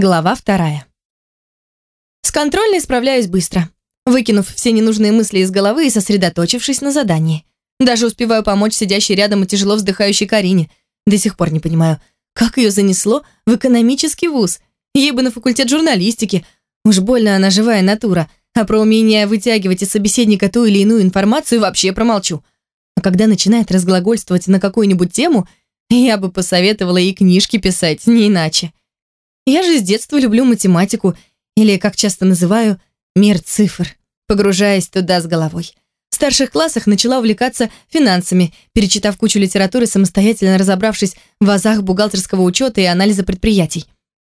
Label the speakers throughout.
Speaker 1: Глава вторая. С контрольной справляюсь быстро, выкинув все ненужные мысли из головы и сосредоточившись на задании. Даже успеваю помочь сидящей рядом и тяжело вздыхающей Карине. До сих пор не понимаю, как ее занесло в экономический вуз. Ей бы на факультет журналистики. Уж больно она живая натура. А про умение вытягивать из собеседника ту или иную информацию вообще промолчу. А когда начинает разглагольствовать на какую-нибудь тему, я бы посоветовала ей книжки писать, не иначе. Я же с детства люблю математику, или, как часто называю, мир цифр, погружаясь туда с головой. В старших классах начала увлекаться финансами, перечитав кучу литературы, самостоятельно разобравшись в азах бухгалтерского учета и анализа предприятий.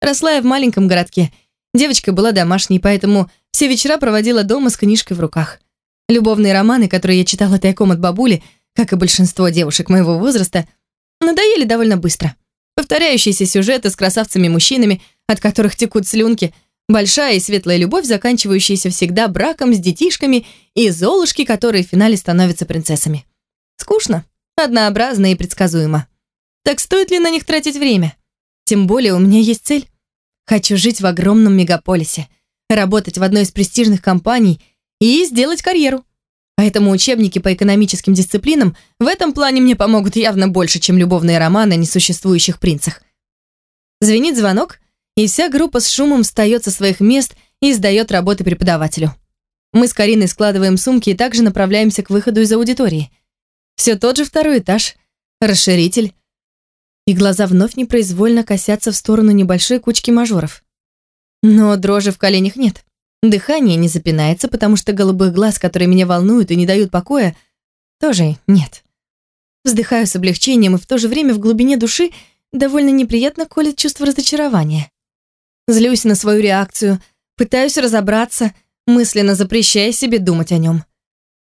Speaker 1: Росла я в маленьком городке. Девочка была домашней, поэтому все вечера проводила дома с книжкой в руках. Любовные романы, которые я читала тайком от бабули, как и большинство девушек моего возраста, надоели довольно быстро. Повторяющиеся сюжеты с красавцами-мужчинами, от которых текут слюнки, большая и светлая любовь, заканчивающаяся всегда браком с детишками и золушки, которые в финале становятся принцессами. Скучно, однообразно и предсказуемо. Так стоит ли на них тратить время? Тем более у меня есть цель. Хочу жить в огромном мегаполисе, работать в одной из престижных компаний и сделать карьеру. Поэтому учебники по экономическим дисциплинам в этом плане мне помогут явно больше, чем любовные романы о несуществующих принцах. Звенит звонок, и вся группа с шумом встает со своих мест и сдает работы преподавателю. Мы с Кариной складываем сумки и также направляемся к выходу из аудитории. Все тот же второй этаж, расширитель. И глаза вновь непроизвольно косятся в сторону небольшой кучки мажоров. Но дрожи в коленях нет. Дыхание не запинается, потому что голубых глаз, которые меня волнуют и не дают покоя, тоже нет. Вздыхаю с облегчением, и в то же время в глубине души довольно неприятно колет чувство разочарования. Злюсь на свою реакцию, пытаюсь разобраться, мысленно запрещая себе думать о нем.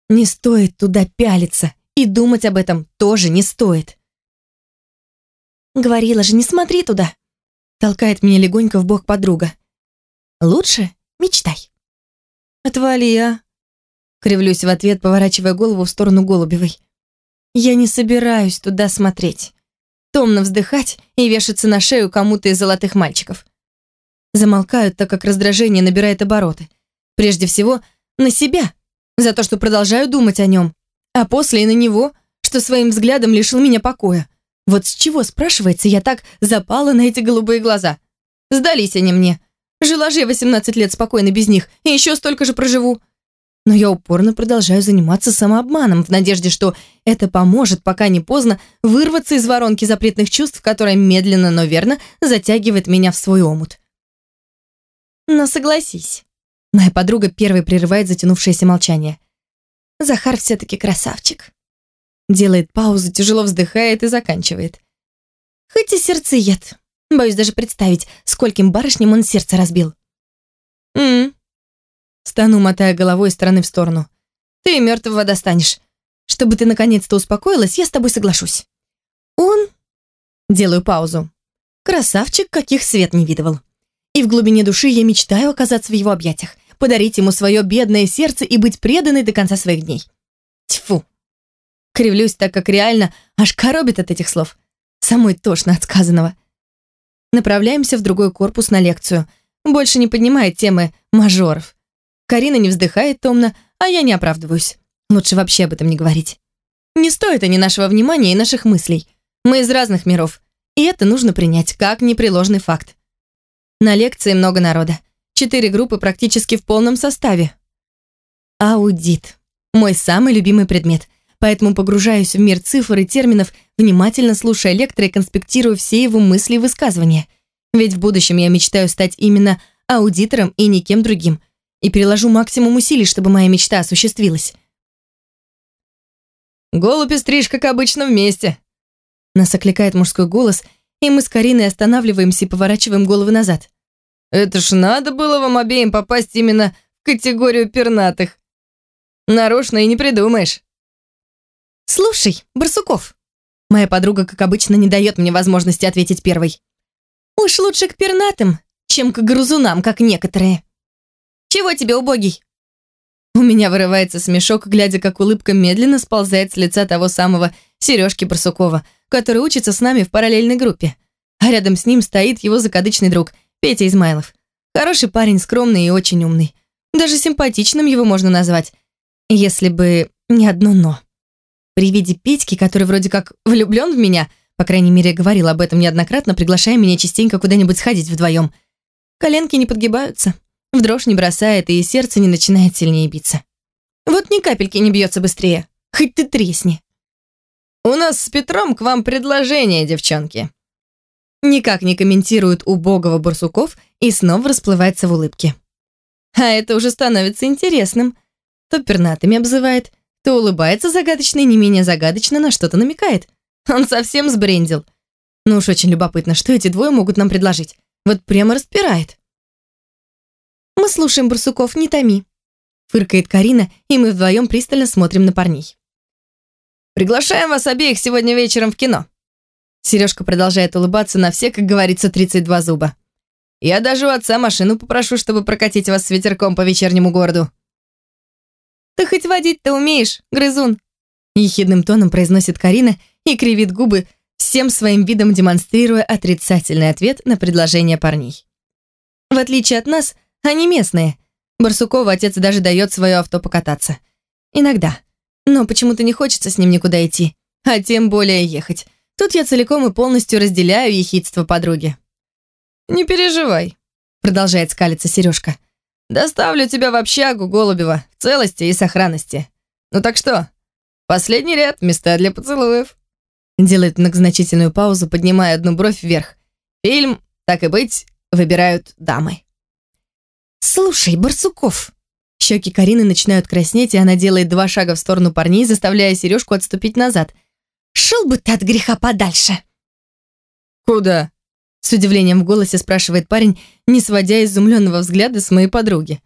Speaker 1: Не стоит туда пялиться, и думать об этом тоже не стоит. «Говорила же, не смотри туда!» Толкает меня легонько в бок подруга. «Лучше Мечтай. Отвали, а. Кривлюсь в ответ, поворачивая голову в сторону Голубевой. Я не собираюсь туда смотреть. Томно вздыхать и вешаться на шею кому-то из золотых мальчиков. Замолкают, так как раздражение набирает обороты. Прежде всего, на себя, за то, что продолжаю думать о нем, а после и на него, что своим взглядом лишил меня покоя. Вот с чего, спрашивается, я так запала на эти голубые глаза? Сдались они мне. Жила же я 18 лет спокойно без них, и еще столько же проживу. Но я упорно продолжаю заниматься самообманом в надежде, что это поможет, пока не поздно, вырваться из воронки запретных чувств, которая медленно, но верно затягивает меня в свой омут. Но согласись. Моя подруга первой прерывает затянувшееся молчание. Захар все-таки красавчик. Делает паузу, тяжело вздыхает и заканчивает. Хоть и сердцеед, Боюсь даже представить, скольким барышням он сердце разбил. «М-м-м», стану, мотая головой из стороны в сторону. «Ты мертвого достанешь. Чтобы ты наконец-то успокоилась, я с тобой соглашусь». «Он...» Делаю паузу. «Красавчик, каких свет не видывал. И в глубине души я мечтаю оказаться в его объятиях, подарить ему свое бедное сердце и быть преданной до конца своих дней. Тьфу!» Кривлюсь так, как реально аж коробит от этих слов. Самой тошно от сказанного. Направляемся в другой корпус на лекцию. Больше не поднимает темы мажоров. Карина не вздыхает томно, а я не оправдываюсь. Лучше вообще об этом не говорить. Не стоит они нашего внимания и наших мыслей. Мы из разных миров. И это нужно принять как непреложный факт. На лекции много народа. Четыре группы практически в полном составе. Аудит. Мой самый любимый предмет поэтому погружаюсь в мир цифр и терминов, внимательно слушая лектора и конспектируя все его мысли и высказывания. Ведь в будущем я мечтаю стать именно аудитором и никем другим, и переложу максимум усилий, чтобы моя мечта осуществилась. «Голубь и стриж, как обычно, вместе!» Нас окликает мужской голос, и мы с Кариной останавливаемся и поворачиваем головы назад. «Это ж надо было вам обеим попасть именно в категорию пернатых. Нарочно и не придумаешь». «Слушай, Барсуков!» Моя подруга, как обычно, не дает мне возможности ответить первой. «Уж лучше к пернатым, чем к грызунам, как некоторые. Чего тебе, убогий?» У меня вырывается смешок, глядя, как улыбка медленно сползает с лица того самого Сережки Барсукова, который учится с нами в параллельной группе. А рядом с ним стоит его закадычный друг, Петя Измайлов. Хороший парень, скромный и очень умный. Даже симпатичным его можно назвать. Если бы не одно «но». При виде Петьки, который вроде как влюблен в меня, по крайней мере, говорил об этом неоднократно, приглашая меня частенько куда-нибудь сходить вдвоем, коленки не подгибаются, в дрожь не бросает и сердце не начинает сильнее биться. Вот ни капельки не бьется быстрее, хоть ты тресни.
Speaker 2: «У нас с Петром к вам предложение, девчонки».
Speaker 1: Никак не комментирует убогого Барсуков и снова расплывается в улыбке. А это уже становится интересным. То пернатыми обзывает, то улыбается загадочно и не менее загадочно на что-то намекает. Он совсем сбрендил. Ну уж очень любопытно, что эти двое могут нам предложить. Вот прямо распирает. «Мы слушаем, Барсуков, не томи», — фыркает Карина, и мы вдвоем пристально смотрим на парней.
Speaker 2: Приглашаем вас обеих сегодня вечером в кино».
Speaker 1: Сережка продолжает улыбаться на все, как говорится, 32 зуба.
Speaker 2: «Я даже у отца машину попрошу, чтобы прокатить вас с ветерком по вечернему городу».
Speaker 1: «Ты хоть водить-то умеешь, грызун?» Ехидным тоном произносит Карина и кривит губы, всем своим видом демонстрируя отрицательный ответ на предложение парней. В отличие от нас, они местные. Барсукова отец даже дает свое авто покататься. Иногда но почему-то не хочется с ним никуда идти, а тем более ехать. Тут я целиком и полностью разделяю ехидство подруги.
Speaker 2: «Не переживай», — продолжает скалиться Сережка. «Доставлю тебя в общагу, Голубева, в целости и сохранности. Ну так что, последний ряд, места для поцелуев».
Speaker 1: Делает многозначительную паузу, поднимая одну бровь вверх.
Speaker 2: Фильм, так и быть, выбирают дамы.
Speaker 1: «Слушай, Барсуков», Щеки Карины начинают краснеть, и она делает два шага в сторону парней, заставляя Сережку отступить назад. «Шел бы ты от греха подальше!»
Speaker 2: «Куда?»
Speaker 1: С удивлением в голосе спрашивает парень, не сводя изумленного взгляда с моей подруги.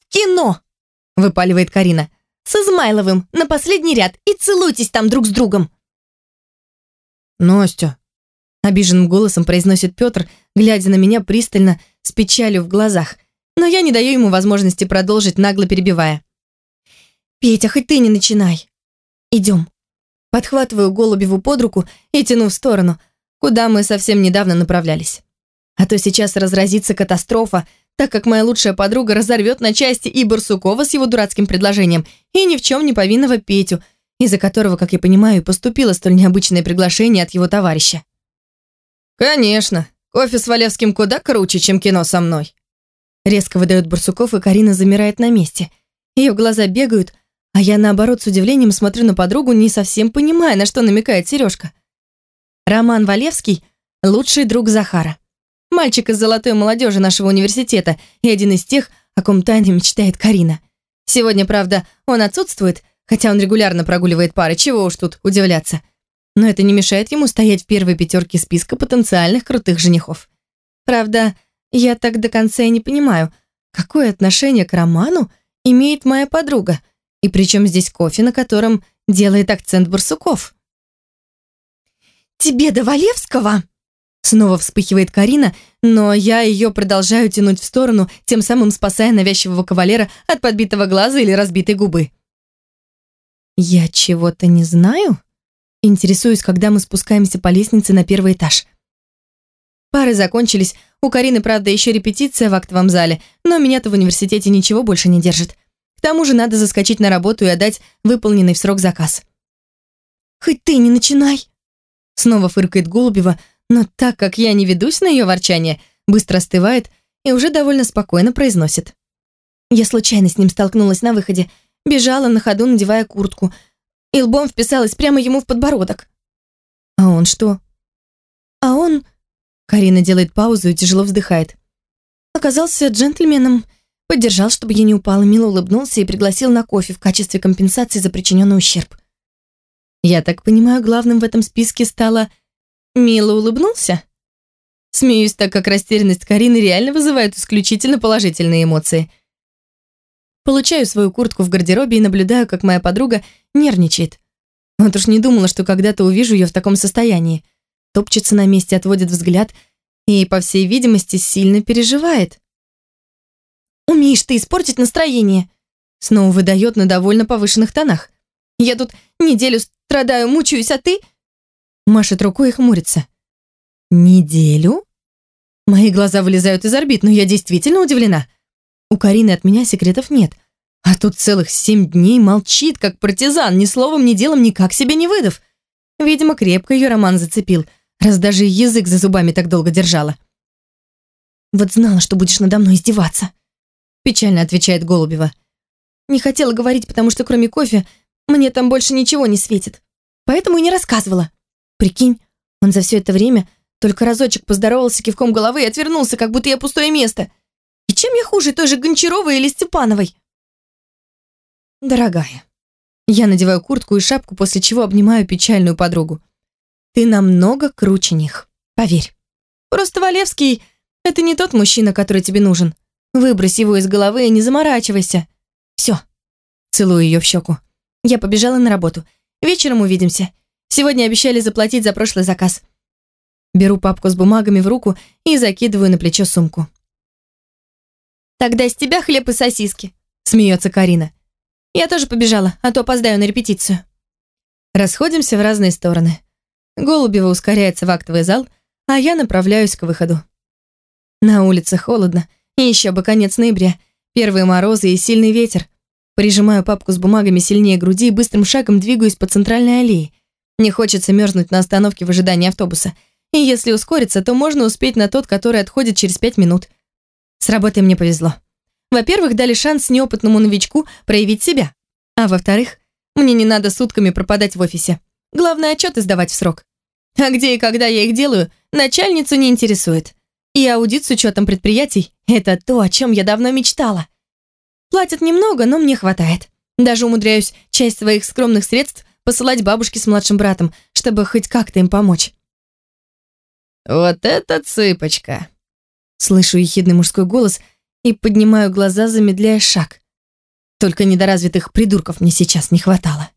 Speaker 1: «В кино!» – выпаливает Карина. «С Измайловым, на последний ряд, и целуйтесь там друг с другом!»
Speaker 2: «Настя!»
Speaker 1: – обиженным голосом произносит Петр, глядя на меня пристально, с печалью в глазах – но я не даю ему возможности продолжить, нагло перебивая. «Петя, хоть ты не начинай. Идем». Подхватываю Голубеву под руку и тяну в сторону, куда мы совсем недавно направлялись. А то сейчас разразится катастрофа, так как моя лучшая подруга разорвет на части и Барсукова с его дурацким предложением, и ни в чем не повинного Петю, из-за которого, как я понимаю, поступило столь необычное приглашение от его товарища.
Speaker 2: «Конечно, кофе с Валевским куда круче, чем кино со мной»,
Speaker 1: Резко выдает Барсуков, и Карина замирает на месте. Ее глаза бегают, а я, наоборот, с удивлением смотрю на подругу, не совсем понимая, на что намекает Сережка. Роман Валевский – лучший друг Захара. Мальчик из золотой молодежи нашего университета и один из тех, о ком тайно мечтает Карина. Сегодня, правда, он отсутствует, хотя он регулярно прогуливает пары, чего уж тут удивляться. Но это не мешает ему стоять в первой пятерке списка потенциальных крутых женихов. Правда, я так до конца и не понимаю, какое отношение к роману имеет моя подруга, и причем здесь кофе, на котором делает акцент Барсуков. «Тебе до Валевского?» Снова вспыхивает Карина, но я ее продолжаю тянуть в сторону, тем самым спасая навязчивого кавалера от подбитого глаза или разбитой губы. «Я чего-то не знаю?» Интересуюсь, когда мы спускаемся по лестнице на первый этаж. Пары закончились, у Карины, правда, еще репетиция в актовом зале, но меня-то в университете ничего больше не держит. К тому же надо заскочить на работу и отдать выполненный в срок заказ. «Хоть ты не начинай!» Снова фыркает Голубева, но так как я не ведусь на ее ворчание, быстро остывает и уже довольно спокойно произносит. Я случайно с ним столкнулась на выходе, бежала на ходу, надевая куртку, и лбом вписалась прямо ему в подбородок. А он что? А он Карина делает паузу и тяжело вздыхает. Оказался джентльменом, поддержал, чтобы я не упала, мило улыбнулся и пригласил на кофе в качестве компенсации за причиненный ущерб. Я так понимаю, главным в этом списке стало «мило улыбнулся»? Смеюсь, так как растерянность Карины реально вызывает исключительно положительные эмоции. Получаю свою куртку в гардеробе и наблюдаю, как моя подруга нервничает. Вот уж не думала, что когда-то увижу ее в таком состоянии топчется на месте, отводит взгляд и, по всей видимости, сильно переживает. «Умеешь ты испортить настроение!» Снова выдает на довольно повышенных тонах. «Я тут неделю страдаю, мучаюсь, а ты...» Машет рукой и хмурится. «Неделю?» Мои глаза вылезают из орбит, но я действительно удивлена. У Карины от меня секретов нет. А тут целых семь дней молчит, как партизан, ни словом, ни делом, никак себе не выдав. Видимо, крепко ее роман зацепил, раз даже язык за зубами так долго держала. «Вот знала, что будешь надо мной издеваться», — печально отвечает Голубева. «Не хотела говорить, потому что кроме кофе мне там больше ничего не светит. Поэтому и не рассказывала. Прикинь, он за все это время только разочек поздоровался кивком головы и отвернулся, как будто я пустое место. И чем я хуже той же Гончаровой или Степановой?» «Дорогая, я надеваю куртку и шапку, после чего обнимаю печальную подругу. Ты намного круче них, поверь. Просто Валевский — это не тот мужчина, который тебе нужен. Выбрось его из головы и не заморачивайся. Все. Целую ее в щеку. Я побежала на работу. Вечером увидимся. Сегодня обещали заплатить за прошлый заказ. Беру папку с бумагами в руку и закидываю на плечо сумку. «Тогда с тебя хлеб и сосиски», — смеется Карина. Я тоже побежала, а то опоздаю на репетицию. Расходимся в разные стороны. Голубева ускоряется в актовый зал, а я направляюсь к выходу. На улице холодно, и еще бы конец ноября, первые морозы и сильный ветер. Прижимаю папку с бумагами сильнее груди и быстрым шагом двигаюсь по центральной аллее. Не хочется мерзнуть на остановке в ожидании автобуса. И если ускориться, то можно успеть на тот, который отходит через пять минут. С работой мне повезло. Во-первых, дали шанс неопытному новичку проявить себя. А во-вторых, мне не надо сутками пропадать в офисе. Главное, отчеты сдавать в срок. А где и когда я их делаю, начальницу не интересует. И аудит с учетом предприятий – это то, о чем я давно мечтала. Платят немного, но мне хватает. Даже умудряюсь часть своих скромных средств посылать бабушке с младшим братом, чтобы хоть как-то им помочь.
Speaker 2: «Вот это цыпочка!»
Speaker 1: Слышу ехидный мужской голос – и поднимаю глаза, замедляя шаг. Только недоразвитых придурков мне сейчас не хватало.